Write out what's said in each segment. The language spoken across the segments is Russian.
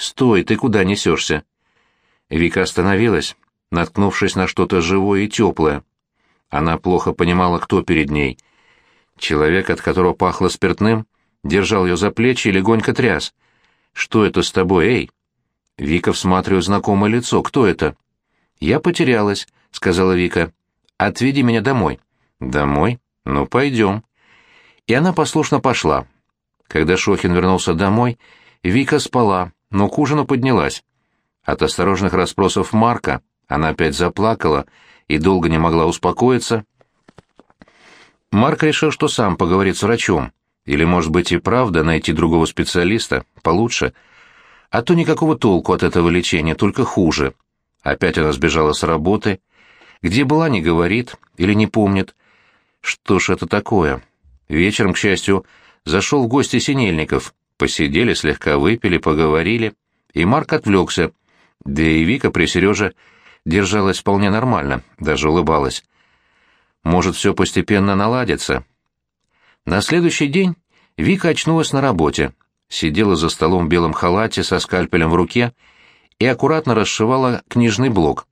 «Стой, ты куда несешься?» Вика остановилась, наткнувшись на что-то живое и теплое. Она плохо понимала, кто перед ней. Человек, от которого пахло спиртным, держал ее за плечи и легонько тряс. «Что это с тобой, эй?» Вика всматривает знакомое лицо. «Кто это?» «Я потерялась», — сказала Вика. «Отведи меня домой». «Домой? Ну, пойдем». И она послушно пошла. Когда Шохин вернулся домой, Вика спала, но к ужину поднялась. От осторожных расспросов Марка она опять заплакала и долго не могла успокоиться. Марк решил, что сам поговорит с врачом. Или, может быть, и правда найти другого специалиста, получше. А то никакого толку от этого лечения, только хуже. Опять она сбежала с работы. Где была, не говорит или не помнит. Что ж это такое? Вечером, к счастью, зашел в гости Синельников. Посидели, слегка выпили, поговорили. И Марк отвлекся. Да и Вика при Сереже держалась вполне нормально, даже улыбалась. Может, все постепенно наладится. На следующий день Вика очнулась на работе, сидела за столом в белом халате со скальпелем в руке и аккуратно расшивала книжный блок.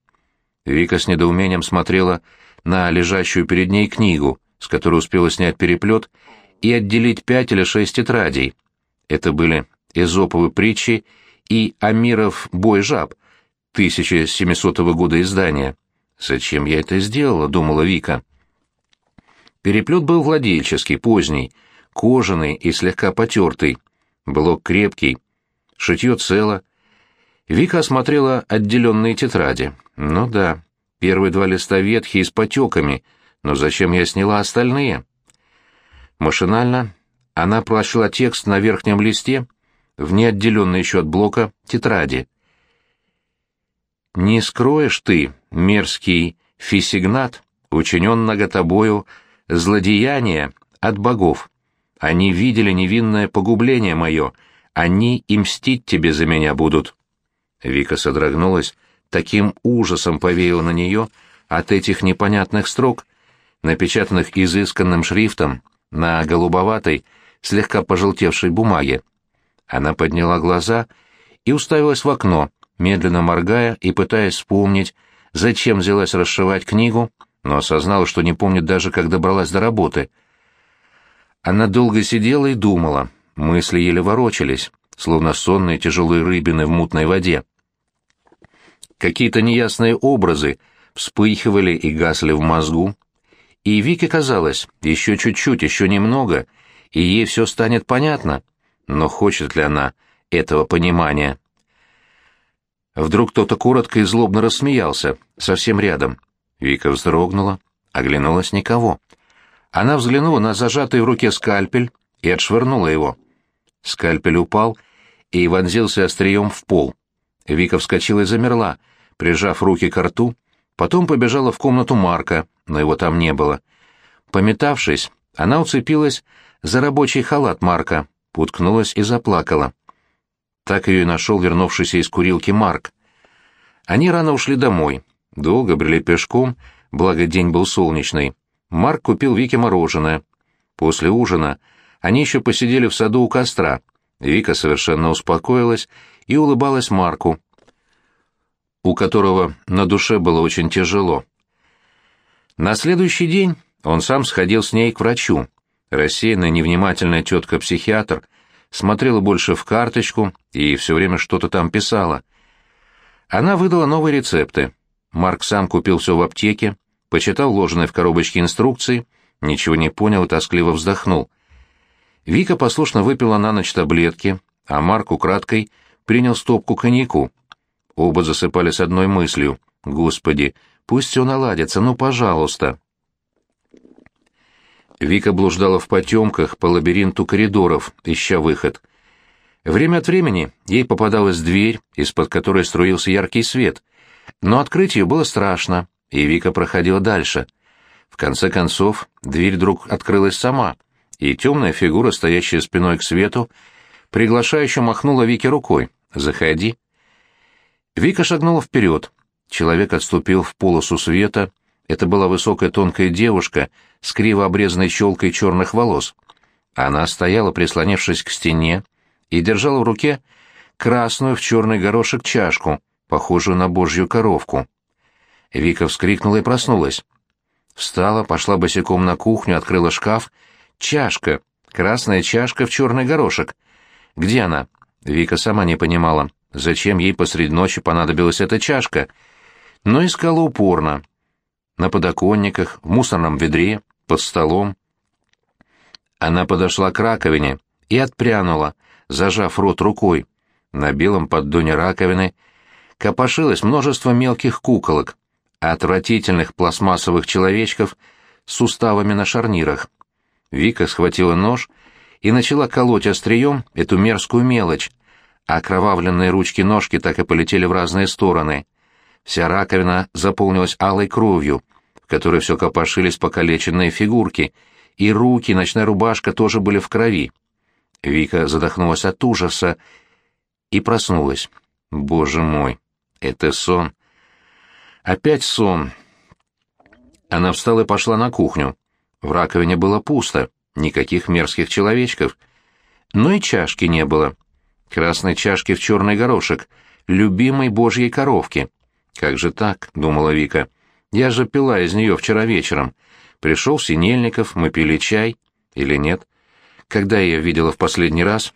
Вика с недоумением смотрела на лежащую перед ней книгу, с которой успела снять переплет и отделить пять или шесть тетрадей. Это были Эзоповы притчи и Амиров «Бой жаб» 1700 года издания. «Зачем я это сделала?» — думала Вика. Переплет был владельческий, поздний, кожаный и слегка потертый. Блок крепкий, шитье цело. Вика осмотрела отделенные тетради. Ну да, первые два листа ветхие с потеками, но зачем я сняла остальные? Машинально она прочла текст на верхнем листе, в неотделенной еще от блока тетради. «Не скроешь ты, мерзкий фисигнат, учинен тобою злодеяние от богов. Они видели невинное погубление мое, они и мстить тебе за меня будут». Вика содрогнулась, таким ужасом повеял на нее от этих непонятных строк, напечатанных изысканным шрифтом на голубоватой, слегка пожелтевшей бумаге. Она подняла глаза и уставилась в окно, медленно моргая и пытаясь вспомнить, зачем взялась расшивать книгу, но осознала, что не помнит даже, как добралась до работы. Она долго сидела и думала, мысли еле ворочались, словно сонные тяжелые рыбины в мутной воде. Какие-то неясные образы вспыхивали и гасли в мозгу, и Вике казалось, еще чуть-чуть, еще немного, и ей все станет понятно. Но хочет ли она этого понимания? Вдруг кто-то коротко и злобно рассмеялся, совсем рядом. Вика вздрогнула, оглянулась никого. Она взглянула на зажатый в руке скальпель и отшвырнула его. Скальпель упал и вонзился острием в пол. Вика вскочила и замерла, прижав руки к рту, потом побежала в комнату Марка, но его там не было. Пометавшись, она уцепилась за рабочий халат Марка, уткнулась и заплакала. Так ее и нашел вернувшийся из курилки Марк. Они рано ушли домой, долго брели пешком, благо день был солнечный. Марк купил Вике мороженое. После ужина они еще посидели в саду у костра. Вика совершенно успокоилась и улыбалась Марку, у которого на душе было очень тяжело. На следующий день он сам сходил с ней к врачу. Рассеянная, невнимательная тетка-психиатр смотрела больше в карточку и все время что-то там писала. Она выдала новые рецепты. Марк сам купил все в аптеке, почитал вложенные в коробочке инструкции, ничего не понял и тоскливо вздохнул. Вика послушно выпила на ночь таблетки, а Марк украдкой принял стопку коньяку. Оба засыпали с одной мыслью. «Господи, пусть все наладится, ну, пожалуйста!» Вика блуждала в потемках по лабиринту коридоров, ища выход. Время от времени ей попадалась дверь, из-под которой струился яркий свет, но открыть ее было страшно, и Вика проходила дальше. В конце концов, дверь вдруг открылась сама, и темная фигура, стоящая спиной к свету, приглашающе махнула Вике рукой. «Заходи». Вика шагнула вперед. Человек отступил в полосу света, это была высокая тонкая девушка с криво обрезанной щелкой черных волос. Она стояла, прислонившись к стене, и держала в руке красную в черный горошек чашку, похожую на божью коровку. Вика вскрикнула и проснулась. Встала, пошла босиком на кухню, открыла шкаф. Чашка, красная чашка в черный горошек. Где она? Вика сама не понимала, зачем ей посреди ночи понадобилась эта чашка, но искала упорно. На подоконниках, в мусорном ведре, под столом. Она подошла к раковине и отпрянула, зажав рот рукой. На белом поддоне раковины копошилось множество мелких куколок, отвратительных пластмассовых человечков с суставами на шарнирах. Вика схватила нож и начала колоть острием эту мерзкую мелочь, а окровавленные ручки-ножки так и полетели в разные стороны. Вся раковина заполнилась алой кровью, которой все копошились покалеченные фигурки, и руки, ночная рубашка тоже были в крови. Вика задохнулась от ужаса и проснулась. Боже мой, это сон. Опять сон. Она встала и пошла на кухню. В раковине было пусто, никаких мерзких человечков. Но и чашки не было. Красной чашки в черный горошек, любимой божьей коровки. «Как же так?» — думала Вика. «Я же пила из нее вчера вечером. Пришел Синельников, мы пили чай. Или нет? Когда я ее видела в последний раз?»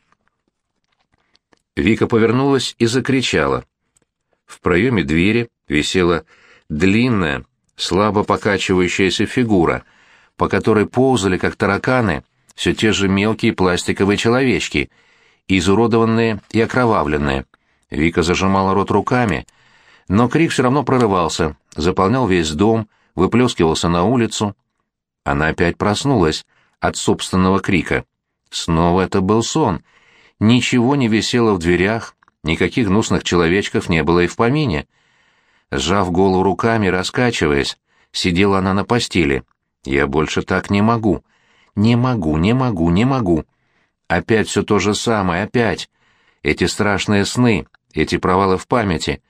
Вика повернулась и закричала. В проеме двери висела длинная, слабо покачивающаяся фигура, по которой ползали, как тараканы, все те же мелкие пластиковые человечки, изуродованные и окровавленные. Вика зажимала рот руками, но крик все равно прорывался, заполнял весь дом, выплескивался на улицу. Она опять проснулась от собственного крика. Снова это был сон. Ничего не висело в дверях, никаких гнусных человечков не было и в помине. Сжав голову руками, раскачиваясь, сидела она на постели. «Я больше так не могу. Не могу, не могу, не могу. Опять все то же самое, опять. Эти страшные сны, эти провалы в памяти,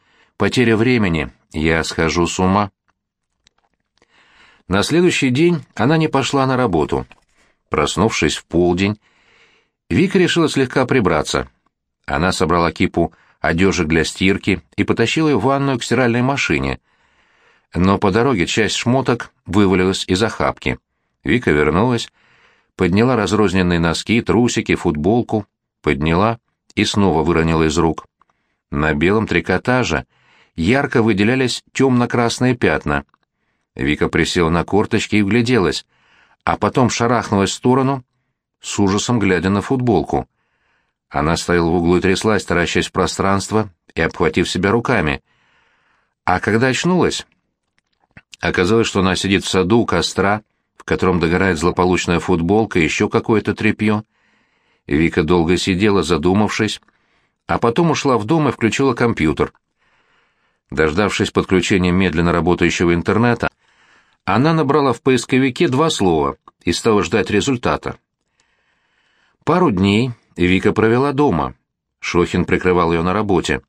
потеря времени. Я схожу с ума». На следующий день она не пошла на работу. Проснувшись в полдень, Вика решила слегка прибраться. Она собрала кипу одежек для стирки и потащил ее в ванную к стиральной машине. Но по дороге часть шмоток вывалилась из охапки. Вика вернулась, подняла разрозненные носки, трусики, футболку, подняла и снова выронила из рук. На белом трикотаже ярко выделялись темно-красные пятна. Вика присела на корточки и вгляделась, а потом шарахнулась в сторону, с ужасом глядя на футболку. Она стояла в углу и тряслась, таращась в пространство и обхватив себя руками. А когда очнулась, оказалось, что она сидит в саду у костра, в котором догорает злополучная футболка и еще какое-то тряпье. Вика долго сидела, задумавшись, а потом ушла в дом и включила компьютер. Дождавшись подключения медленно работающего интернета, она набрала в поисковике два слова и стала ждать результата. Пару дней Вика провела дома. Шохин прикрывал ее на работе.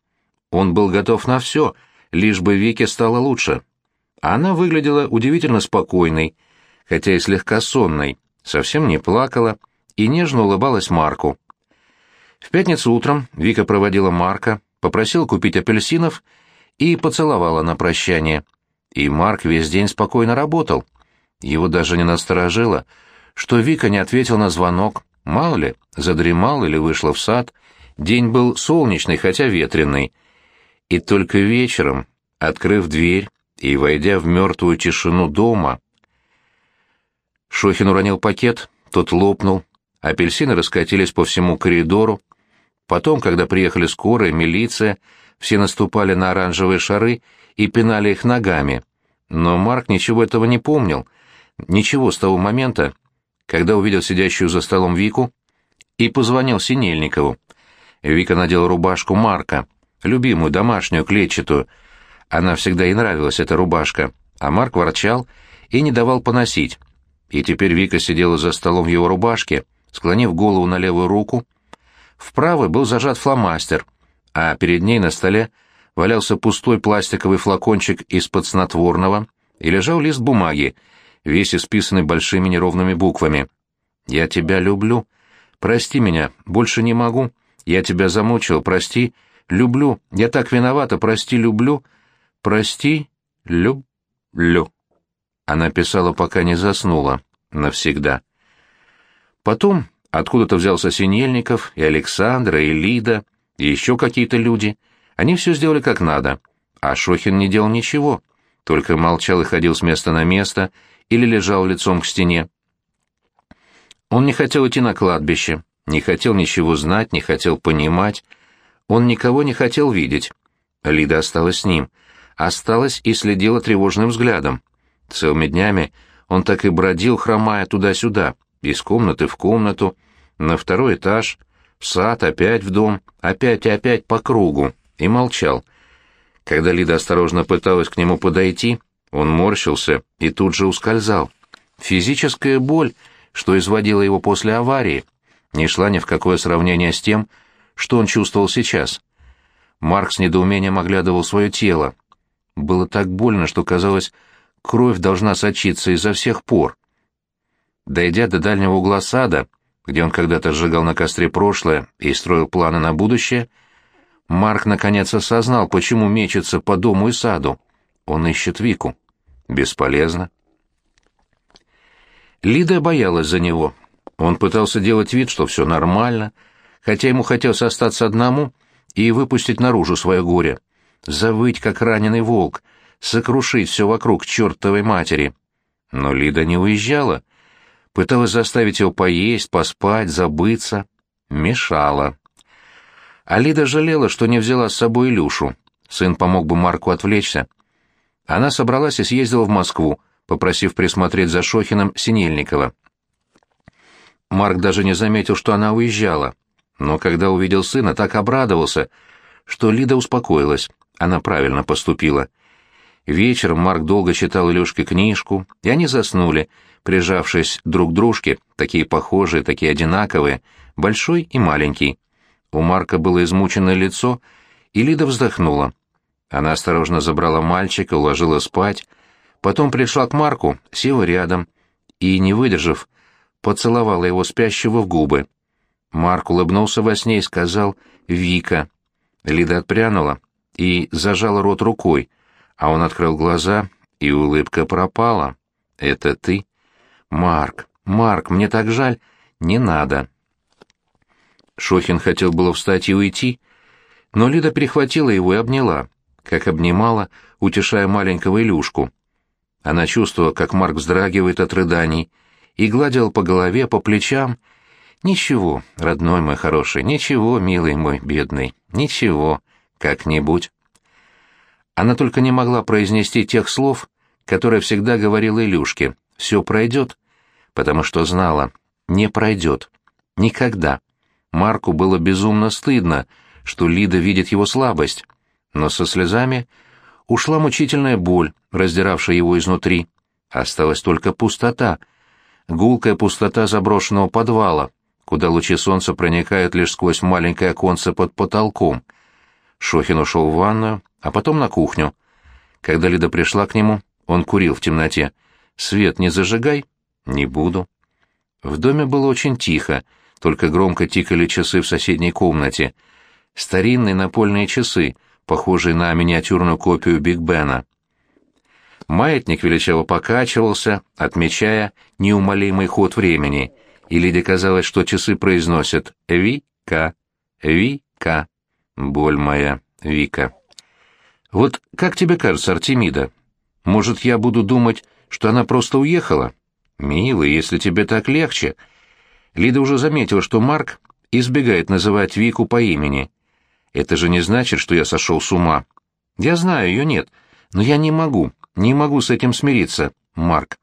Он был готов на все, лишь бы Вике стало лучше. Она выглядела удивительно спокойной, хотя и слегка сонной, совсем не плакала и нежно улыбалась Марку. В пятницу утром Вика проводила Марка, попросила купить апельсинов и поцеловала на прощание. И Марк весь день спокойно работал. Его даже не насторожило, что Вика не ответил на звонок, Мало ли, задремал или вышла в сад. День был солнечный, хотя ветреный. И только вечером, открыв дверь и войдя в мертвую тишину дома... Шохин уронил пакет, тот лопнул, апельсины раскатились по всему коридору. Потом, когда приехали скорая, милиция, все наступали на оранжевые шары и пинали их ногами. Но Марк ничего этого не помнил. Ничего с того момента, когда увидел сидящую за столом Вику и позвонил Синельникову. Вика надела рубашку Марка, любимую домашнюю клетчатую. Она всегда ей нравилась, эта рубашка, а Марк ворчал и не давал поносить. И теперь Вика сидела за столом в его рубашке, склонив голову на левую руку. В правой был зажат фломастер, а перед ней на столе валялся пустой пластиковый флакончик из-под снотворного и лежал лист бумаги, весь исписанный большими неровными буквами. «Я тебя люблю. Прости меня, больше не могу. Я тебя замучил, прости. Люблю. Я так виновата, прости, люблю. Прости, люблю. Она писала, пока не заснула. Навсегда. Потом откуда-то взялся Синельников, и Александра, и Лида, и еще какие-то люди. Они все сделали как надо. А Шохин не делал ничего. Только молчал и ходил с места на место или лежал лицом к стене. Он не хотел идти на кладбище, не хотел ничего знать, не хотел понимать. Он никого не хотел видеть. Лида осталась с ним. Осталась и следила тревожным взглядом. Целыми днями он так и бродил, хромая туда-сюда, из комнаты в комнату, на второй этаж, в сад, опять в дом, опять и опять по кругу, и молчал. Когда Лида осторожно пыталась к нему подойти, он морщился и тут же ускользал. Физическая боль, что изводила его после аварии, не шла ни в какое сравнение с тем, что он чувствовал сейчас. Марк с недоумением оглядывал свое тело. Было так больно, что казалось, кровь должна сочиться изо всех пор. Дойдя до дальнего угла сада, где он когда-то сжигал на костре прошлое и строил планы на будущее, Марк наконец осознал, почему мечется по дому и саду. Он ищет Вику. Бесполезно. Лида боялась за него. Он пытался делать вид, что все нормально, хотя ему хотелось остаться одному и выпустить наружу свое горе. Завыть, как раненый волк, сокрушить все вокруг чертовой матери. Но Лида не уезжала. Пыталась заставить его поесть, поспать, забыться. Мешала. А Лида жалела, что не взяла с собой Илюшу. Сын помог бы Марку отвлечься. Она собралась и съездила в Москву, попросив присмотреть за Шохиным Синельникова. Марк даже не заметил, что она уезжала. Но когда увидел сына, так обрадовался, что Лида успокоилась. Она правильно поступила. Вечером Марк долго читал Илюшке книжку, и они заснули, прижавшись друг к дружке, такие похожие, такие одинаковые, большой и маленький. У Марка было измученное лицо, и Лида вздохнула. Она осторожно забрала мальчика, уложила спать, потом пришла к Марку, села рядом и, не выдержав, поцеловала его спящего в губы. Марк улыбнулся во сне и сказал «Вика». Лида отпрянула и зажала рот рукой, а он открыл глаза, и улыбка пропала. «Это ты?» «Марк, Марк, мне так жаль. Не надо». Шохин хотел было встать и уйти, но Лида перехватила его и обняла, как обнимала, утешая маленького Илюшку. Она чувствовала, как Марк вздрагивает от рыданий, и гладила по голове, по плечам. «Ничего, родной мой хороший, ничего, милый мой бедный, ничего, как-нибудь». Она только не могла произнести тех слов, которые всегда говорила Илюшке. «Все пройдет», потому что знала, не пройдет. Никогда. Марку было безумно стыдно, что Лида видит его слабость, но со слезами ушла мучительная боль, раздиравшая его изнутри. Осталась только пустота, гулкая пустота заброшенного подвала, куда лучи солнца проникают лишь сквозь маленькое оконце под потолком. Шохин ушел в ванную, а потом на кухню. Когда Лида пришла к нему, он курил в темноте. «Свет не зажигай». «Не буду». В доме было очень тихо, только громко тикали часы в соседней комнате. Старинные напольные часы, похожие на миниатюрную копию Биг Бена. Маятник величаво покачивался, отмечая неумолимый ход времени, и Лиде казалось, что часы произносят «Вика, Вика, боль моя, Вика». «Вот как тебе кажется, Артемида? Может, я буду думать, что она просто уехала?» «Милый, если тебе так легче...» Лида уже заметила, что Марк избегает называть Вику по имени. Это же не значит, что я сошел с ума. Я знаю, ее нет, но я не могу, не могу с этим смириться, Марк.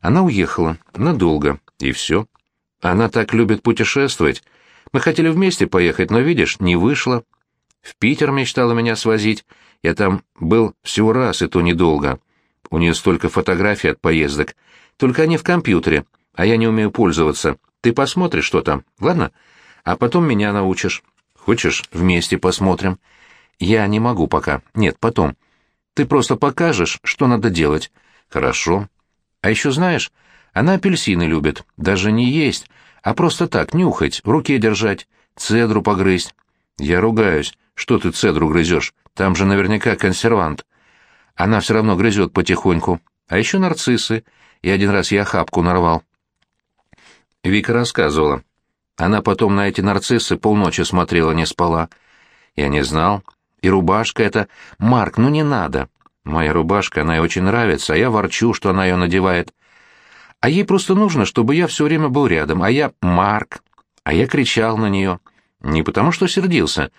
Она уехала, надолго, и все. Она так любит путешествовать. Мы хотели вместе поехать, но, видишь, не вышло. В Питер мечтала меня свозить. Я там был всего раз, и то недолго. У нее столько фотографий от поездок. Только они в компьютере, а я не умею пользоваться. Ты посмотришь, что там, ладно? А потом меня научишь. Хочешь, вместе посмотрим? Я не могу пока. Нет, потом. Ты просто покажешь, что надо делать. Хорошо. А еще знаешь, она апельсины любит. Даже не есть, а просто так, нюхать, в руке держать. цедру погрызть. Я ругаюсь. Что ты цедру грызешь? Там же наверняка консервант. Она все равно грызет потихоньку. А еще нарциссы. И один раз я охапку нарвал. Вика рассказывала. Она потом на эти нарциссы полночи смотрела, не спала. Я не знал. И рубашка эта... Марк, ну не надо. Моя рубашка, она ей очень нравится, а я ворчу, что она ее надевает. А ей просто нужно, чтобы я все время был рядом, а я Марк. А я кричал на нее. Не потому что сердился,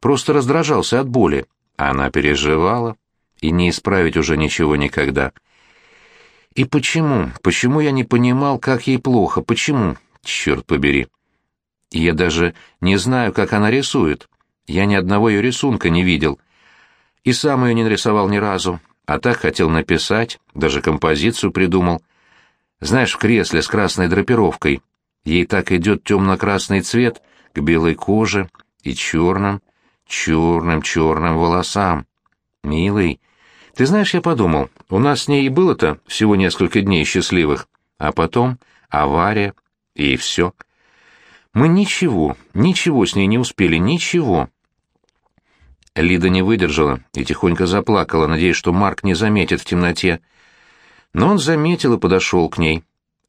просто раздражался от боли. Она переживала, и не исправить уже ничего никогда. И почему, почему я не понимал, как ей плохо, почему, черт побери? Я даже не знаю, как она рисует. Я ни одного ее рисунка не видел. И сам ее не нарисовал ни разу, а так хотел написать, даже композицию придумал. Знаешь, в кресле с красной драпировкой. Ей так идет темно-красный цвет к белой коже и черным, черным-черным волосам. Милый, ты знаешь, я подумал, у нас с ней и было-то всего несколько дней счастливых, а потом авария и все. Мы ничего, ничего с ней не успели, ничего. Лида не выдержала и тихонько заплакала, надеясь, что Марк не заметит в темноте. Но он заметил и подошел к ней.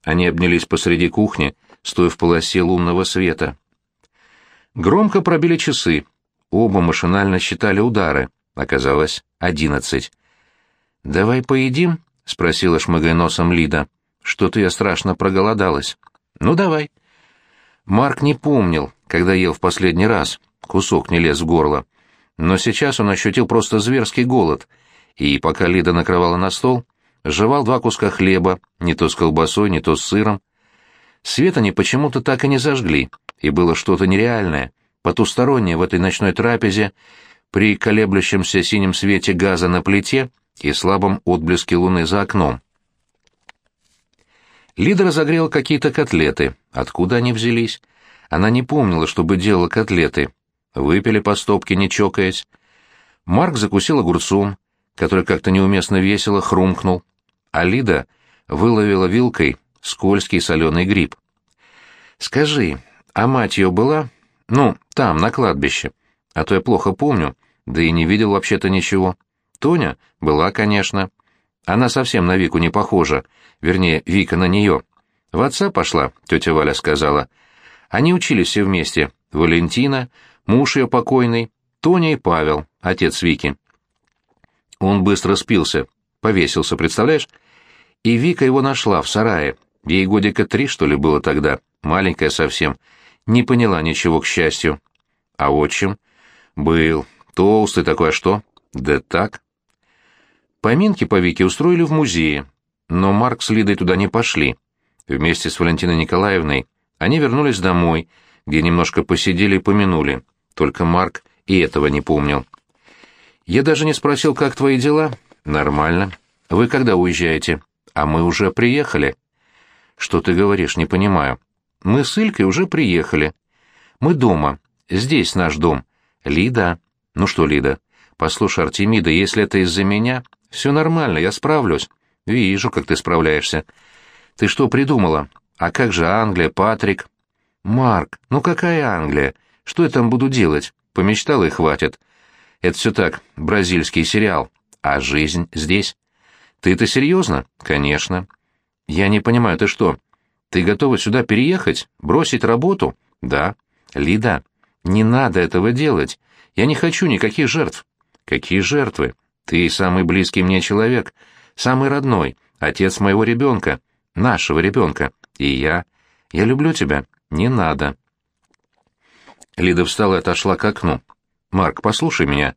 Они обнялись посреди кухни, стоя в полосе лунного света. Громко пробили часы. Оба машинально считали удары. Оказалось, одиннадцать. «Давай поедим?» — спросила шмыгая носом Лида. «Что-то я страшно проголодалась». «Ну, давай». Марк не помнил, когда ел в последний раз. Кусок не лез в горло. Но сейчас он ощутил просто зверский голод, и, пока Лида накрывала на стол, жевал два куска хлеба, не то с колбасой, не то с сыром. Свет они почему-то так и не зажгли, и было что-то нереальное, потустороннее в этой ночной трапезе, при колеблющемся синем свете газа на плите и слабом отблеске луны за окном. Лида разогрела какие-то котлеты. Откуда они взялись? Она не помнила, чтобы делала котлеты. Выпили по стопке, не чокаясь. Марк закусил огурцом, который как-то неуместно весело хрумкнул, а Лида выловила вилкой скользкий соленый гриб. «Скажи, а мать ее была? Ну, там, на кладбище. А то я плохо помню, да и не видел вообще-то ничего. Тоня? Была, конечно. Она совсем на Вику не похожа, вернее, Вика на нее. В отца пошла, тетя Валя сказала. Они учились все вместе. Валентина, муж ее покойный, Тоня и Павел, отец Вики. Он быстро спился, повесился, представляешь? И Вика его нашла в сарае. Ей годика три, что ли, было тогда, маленькая совсем. Не поняла ничего, к счастью. А отчим? Был. Толстый такой, а что? Да так. Поминки по Вике устроили в музее, но Марк с Лидой туда не пошли. Вместе с Валентиной Николаевной они вернулись домой, где немножко посидели и помянули. Только Марк и этого не помнил. «Я даже не спросил, как твои дела?» «Нормально. Вы когда уезжаете?» «А мы уже приехали». «Что ты говоришь, не понимаю». «Мы с Илькой уже приехали. Мы дома. Здесь наш дом. Лида...» «Ну что, Лида?» «Послушай, Артемида, если это из-за меня, все нормально, я справлюсь. Вижу, как ты справляешься. Ты что придумала? А как же Англия, Патрик? Марк, ну какая Англия? Что я там буду делать? Помечтал и хватит. Это все так, бразильский сериал. А жизнь здесь? Ты-то серьезно? Конечно. Я не понимаю, ты что? Ты готова сюда переехать? Бросить работу? Да. Лида, не надо этого делать. Я не хочу никаких жертв. Какие жертвы? Ты самый близкий мне человек, самый родной, отец моего ребенка, нашего ребенка. И я... Я люблю тебя. Не надо. Лида встала и отошла к окну. «Марк, послушай меня.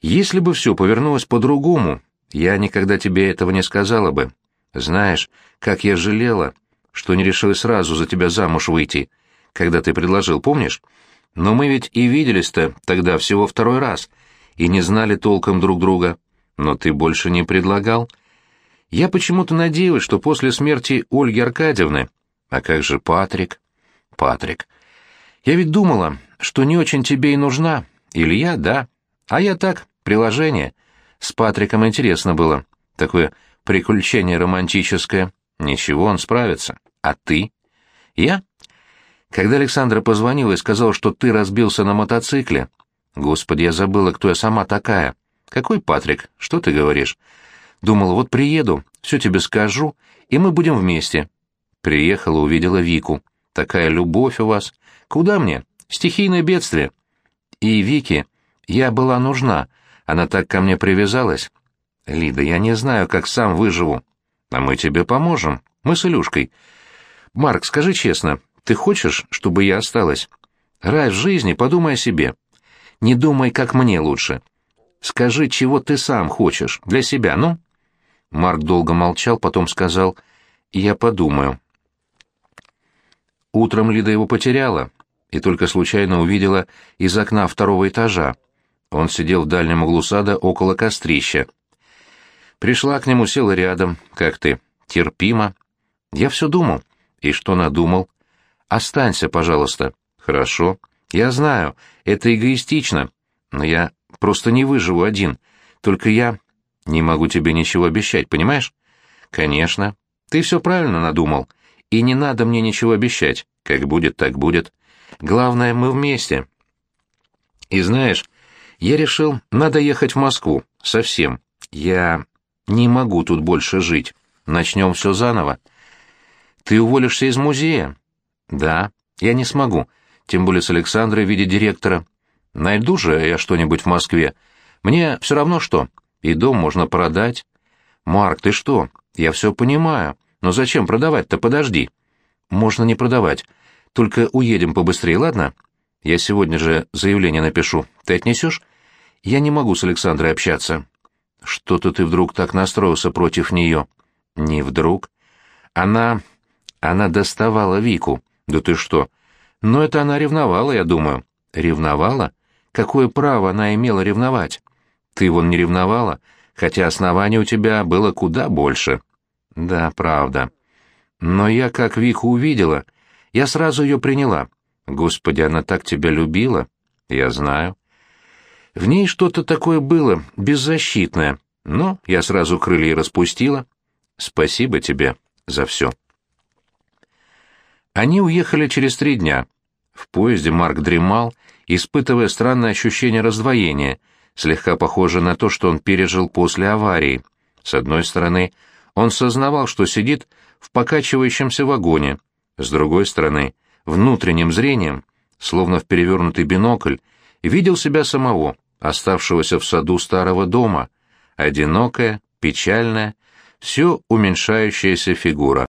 Если бы все повернулось по-другому, я никогда тебе этого не сказала бы. Знаешь, как я жалела, что не решилась сразу за тебя замуж выйти, когда ты предложил, помнишь? Но мы ведь и виделись-то тогда всего второй раз, и не знали толком друг друга. Но ты больше не предлагал. Я почему-то надеялась, что после смерти Ольги Аркадьевны... А как же Патрик? Патрик. Я ведь думала, что не очень тебе и нужна. Илья, да. А я так, приложение. С Патриком интересно было. Такое приключение романтическое. Ничего, он справится. А ты? Я? Когда Александра позвонила и сказала, что ты разбился на мотоцикле... Господи, я забыла, кто я сама такая. Какой Патрик? Что ты говоришь? Думала, вот приеду, все тебе скажу, и мы будем вместе. Приехала, увидела Вику. Такая любовь у вас. Куда мне? Стихийное бедствие. И Вике я была нужна. Она так ко мне привязалась. Лида, я не знаю, как сам выживу. А мы тебе поможем. Мы с Илюшкой. Марк, скажи честно, ты хочешь, чтобы я осталась? Раз в жизни подумай о себе. Не думай, как мне лучше. Скажи, чего ты сам хочешь, для себя, ну?» Марк долго молчал, потом сказал, «Я подумаю». Утром Лида его потеряла и только случайно увидела из окна второго этажа. Он сидел в дальнем углу сада около кострища. Пришла к нему, села рядом. «Как ты? Терпимо?» «Я все думал». «И что надумал?» «Останься, пожалуйста». «Хорошо. Я знаю, это эгоистично, но я просто не выживу один. Только я не могу тебе ничего обещать, понимаешь? Конечно. Ты все правильно надумал. И не надо мне ничего обещать. Как будет, так будет. Главное, мы вместе. И знаешь, я решил, надо ехать в Москву. Совсем. Я не могу тут больше жить. Начнем все заново. Ты уволишься из музея? Да. Я не смогу. Тем более с Александрой в виде директора. Найду же я что-нибудь в Москве. Мне все равно что. И дом можно продать. Марк, ты что? Я все понимаю. Но зачем продавать-то? Подожди. Можно не продавать. Только уедем побыстрее, ладно? Я сегодня же заявление напишу. Ты отнесешь? Я не могу с Александрой общаться. Что-то ты вдруг так настроился против нее. Не вдруг. Она... Она доставала Вику. Да ты что? Но это она ревновала, я думаю. Ревновала? Какое право она имела ревновать? Ты вон не ревновала, хотя оснований у тебя было куда больше. Да, правда. Но я как Вику увидела, я сразу ее приняла. Господи, она так тебя любила. Я знаю. В ней что-то такое было, беззащитное. Но я сразу крылья распустила. Спасибо тебе за все. Они уехали через три дня. В поезде Марк дремал, испытывая странное ощущение раздвоения, слегка похожее на то, что он пережил после аварии. С одной стороны, он сознавал, что сидит в покачивающемся вагоне. С другой стороны, внутренним зрением, словно в перевернутый бинокль, видел себя самого, оставшегося в саду старого дома, одинокая, печальная, все уменьшающаяся фигура.